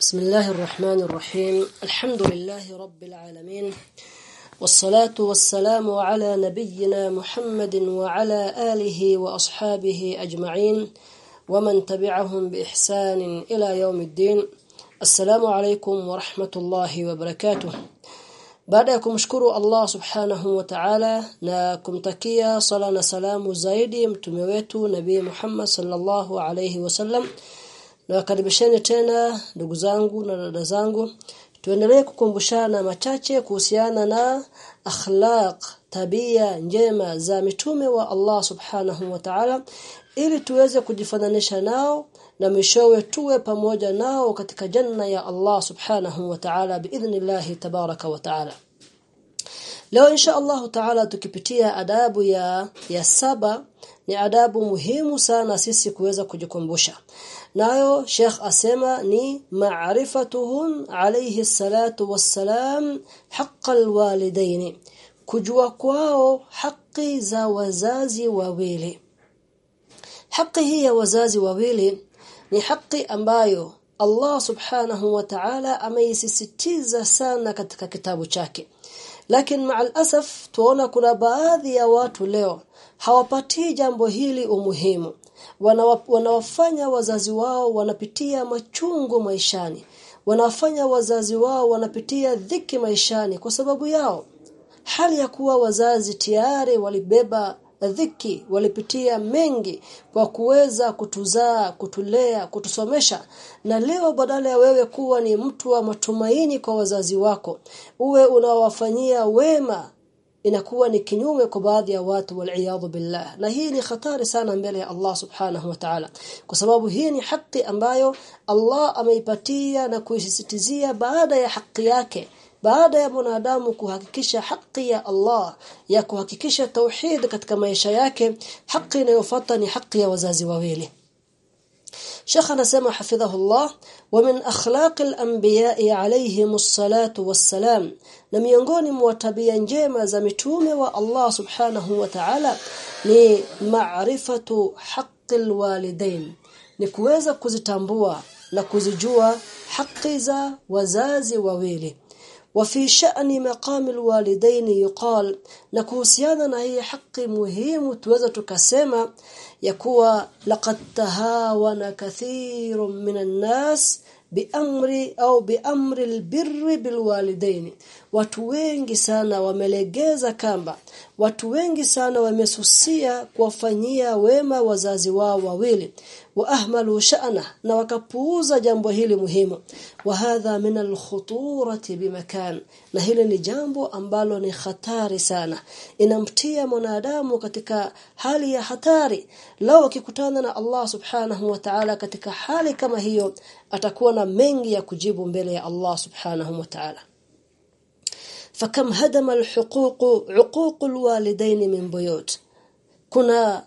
بسم الله الرحمن الرحيم. الحمد لله رب العالمين. والصلاة والسلام على نبينا محمد وعلى آله وأصحابه أجمعين ومن تبعهم بإحسان إلى يوم الدين. السلام عليكم ورحمة الله وبركاته. baada ya kumshukuru Allah subhanahu wa ta'ala na kumtakia sala na salamu zaidi mtume wetu nabii Muhammad sallallahu na wakaribisheni tena ndugu zangu na dada zangu. Tuendelee kukumbushana machache kuhusiana na akhlaq tabia njema za mitume wa Allah subhanahu wa ta'ala ili tuweze kujifananisha nao na mishowe tuwe pamoja nao katika janna ya Allah subhanahu wa ta'ala biidhnillah tabaraka wa ta'ala. Leo insha Allah Taala tukipitia adabu ya ya saba ni adabu muhimu sana sisi kuweza kujikumbusha. Nayo Sheikh asema ni ma'rifatuhum alayhi salatu wassalam haqqal walidain. Kujua kwao haki za wazazi wawili. Haki hii ya wazazi wawili ni haki ambayo Allah Subhanahu wa Ta'ala ameisisitiza sana katika kitabu chake. Lakini ma alasaf tuona kuna baadhi ya watu leo hawapatii jambo hili umuhimu. Wanawafanya wazazi wao wanapitia machungu maishani. Wanafanya wazazi wao wanapitia dhiki maishani kwa sababu yao. Hali ya kuwa wazazi tayari walibeba dhiki walipitia mengi kwa kuweza kutuzaa kutulea kutusomesha. Na leo badala ya wewe kuwa ni mtu wa matumaini kwa wazazi wako uwe unawafanyia wema inakuwa ni kinyume kwa baadhi ya watu waliyadhu billah. Na hii ni khatari sana mbele ya Allah subhanahu wa ta'ala. Kwa sababu hii ni haki ambayo Allah ameipatia na kuisisitizia baada ya haki yake baada ya mwanadamu kuhakikisha haki ya Allah ya kuhakikisha tauhid katika maisha yake haki inayofuata ni haki ya wazazi wawili. Sheikh anasema hafidhahullah wa min akhlaq al-anbiya alayhimus salatu wassalam na miongoni mwa tabia njema za mitume wa Allah subhanahu wa ta'ala ni ma'rifatu haqqil walidain ni kuweza kuzitambua na kuzijua haki za wazazi wawili وفي شأن مقام الوالدين يقال na kuhusiana na hii haki muhimu tuweza tukasema ya kuwa laqad tahawana kathirun minan nas biamri au biamri albirri bilwalidaini watu wengi sana wamelegeza kamba. Watu wengi sana wamesusia kuwafanyia wema wazazi wao wawili. Wa ahmalu sha'na na wakapuuza jambo hili muhimu. Wa hadha min alkhuturati bimakan. Na hili ni jambo ambalo ni hatari sana. Inamtia mwanadamu katika hali ya hatari. Lao akikutana na Allah subhanahu wa ta'ala katika hali kama hiyo atakuwa na mengi ya kujibu mbele ya Allah subhanahu wa ta'ala fakam hadama alhuququ uququl walidain min buyut kuna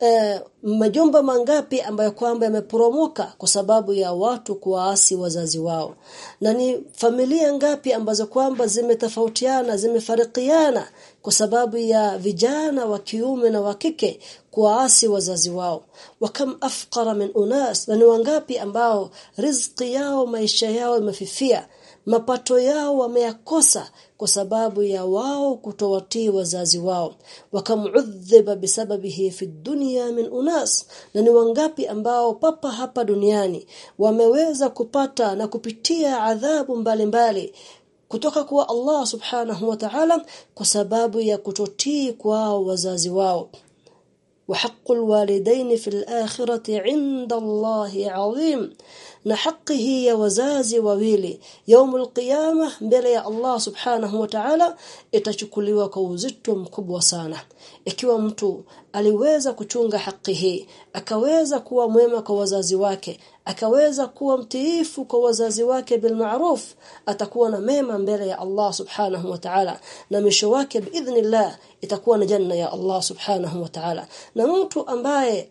eh, majumba mangapi ambayo kwamba yameporomoka kwa sababu ya watu kuwaasi wazazi wao? Na ni familia ngapi ambazo kwamba zimetofautiana zimefarikiana kwa sababu ya vijana wa kiume na wa kike kuwaasi wazazi wao? Wakam afqara min unas na ni wangapi ambao riziki yao maisha yao imefifia mapato yao wameyakosa kwa sababu ya wao kutowatii wazazi wao. Wakamudhiba bisababihi fi dunya min unas na ni wangapi ambao papa hapa duniani wameweza kupata na kupitia adhabu mbalimbali mbali, kutoka kwa Allah subhanahu wa ta'ala kwa sababu ya kutotii kwao wazazi wao وحق الوالدين في الآخرة عند الله عظيم na haki hii ya wazazi wawili yaumul qiyama mbele ya Allah subhanahu wa ta'ala itachukuliwa kwa uzito mkubwa sana ikiwa mtu aliweza kuchunga haki hii akaweza kuwa mwema kwa wazazi wake akaweza kuwa mtiifu kwa wazazi wake bil ma'ruf atakuwa na mema mbele ya Allah subhanahu wa ta'ala. Na misho wake biidhnillah itakuwa na janna ya Allah subhanahu wa ta'ala. Na mtu ambaye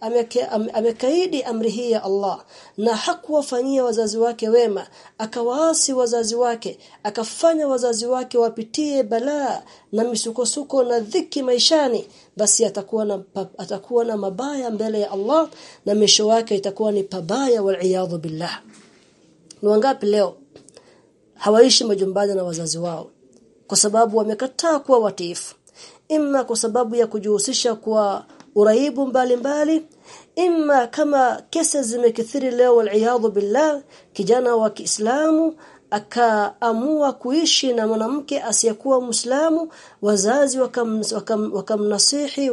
amekaidi am, amri hii ya Allah na hakuwafanyia wazazi wake wema akawaasi wazazi wake akafanya wazazi wake wapitie balaa na misukosuko na dhiki maishani basi atakuwa na atakuwa na mabaya mbele ya Allah na mwisho wake itakuwa ni pabaya wal billah. Ni wangapi leo hawaishi majumbani na wazazi wao kwa sababu wamekataa kuwa watiifu? Imma kwa sababu ya kujihusisha kwa uraibu mbalimbali? Imma kama kesi zimekithiri leo wal billah kijana wa Kiislamu akaamua kuishi na mwanamke asiyekuwa Muislamu. Wazazi wakamnasihi wakam, wakam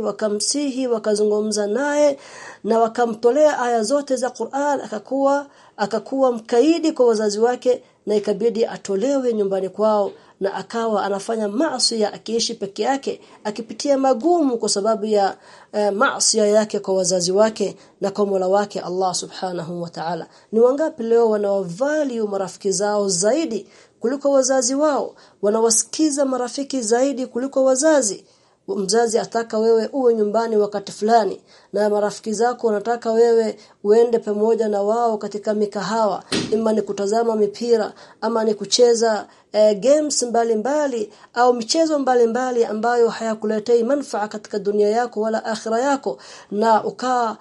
wakamsihi wakazungumza naye na wakamtolea aya zote za Qur'an. Akakuwa akakuwa mkaidi kwa wazazi wake na ikabidi atolewe nyumbani kwao na akawa anafanya maasi akiishi peke yake akipitia magumu kwa sababu ya e, maasi yake kwa wazazi wake na kwa Mola wake Allah Subhanahu wa Ta'ala. Ni wangapi leo wanaovali marafiki zao zaidi kuliko wazazi wao wanawasikiza marafiki zaidi kuliko wazazi mzazi ataka wewe uwe nyumbani wakati fulani na marafiki zako wanataka wewe uende pamoja na wao katika mikahawa ima ni kutazama mipira ama ni kucheza eh, games mbalimbali mbali, au michezo mbalimbali mbali ambayo hayakuletei manufaa katika dunia yako wala akhira yako na ukaa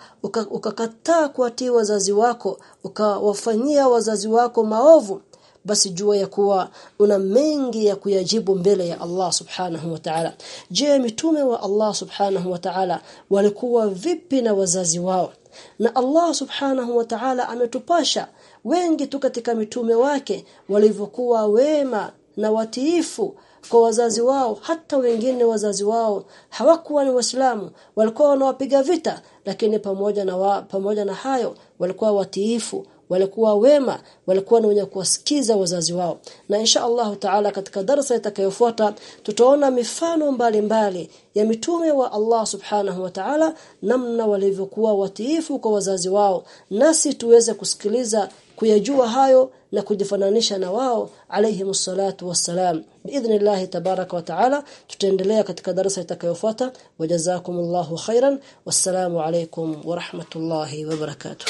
ukakataa uka kuatii wazazi wako ukawafanyia wazazi wako maovu basi jua ya kuwa una mengi ya kuyajibu mbele ya Allah subhanahu wa ta'ala. Je mitume wa Allah subhanahu wa ta'ala walikuwa vipi na wazazi wao? Na Allah subhanahu wa ta'ala ametupasha wengi tu katika mitume wake walivyokuwa wema na watiifu kwa wazazi wao. Hata wengine wazazi wao hawakuwa ni waislamu walikuwa wanawapiga vita lakini pamoja na wa, pamoja na hayo walikuwa watiifu walikuwa wema walikuwa ni wenye kuwasikiza wazazi wao. Na insha Allah taala katika darasa itakayofuata tutaona mifano mbalimbali mbali ya mitume wa Allah subhanahu wa ta'ala namna walivyokuwa watiifu kwa wazazi wao nasi tuweze kusikiliza kuyajua hayo na kujifananisha na wao alayhi msalatu wassalam. Biidhnillah tabaraka wa taala tutaendelea katika darasa itakayofuata wajazakumullahu khairan. Wassalamu alaykum wa rahmatullahi wa barakatuh